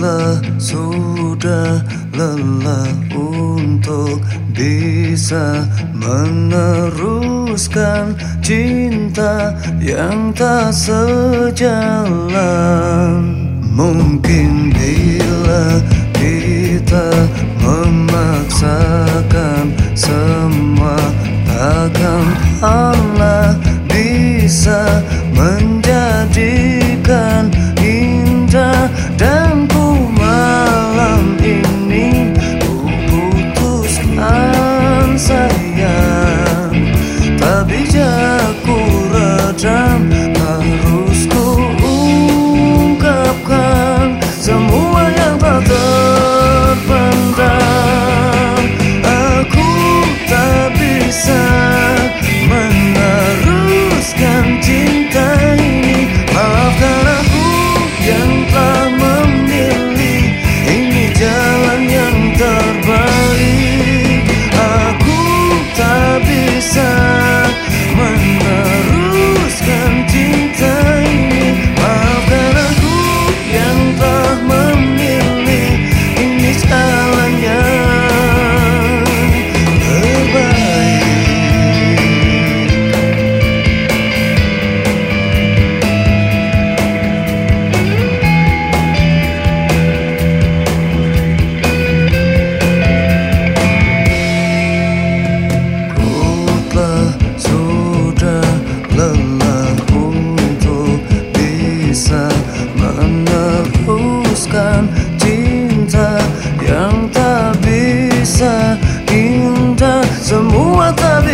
telah sudah lelah untuk bisa meneruskan cinta yang tak sejalan. Mungkin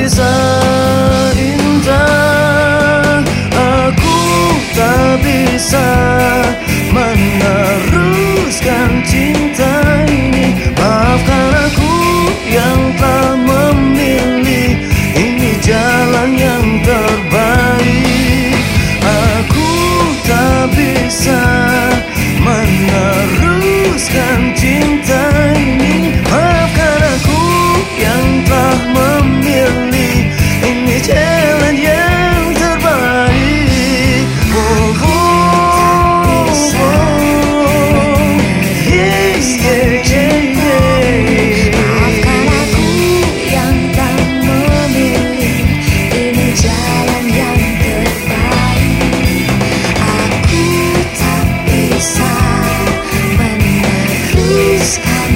deserve Sky.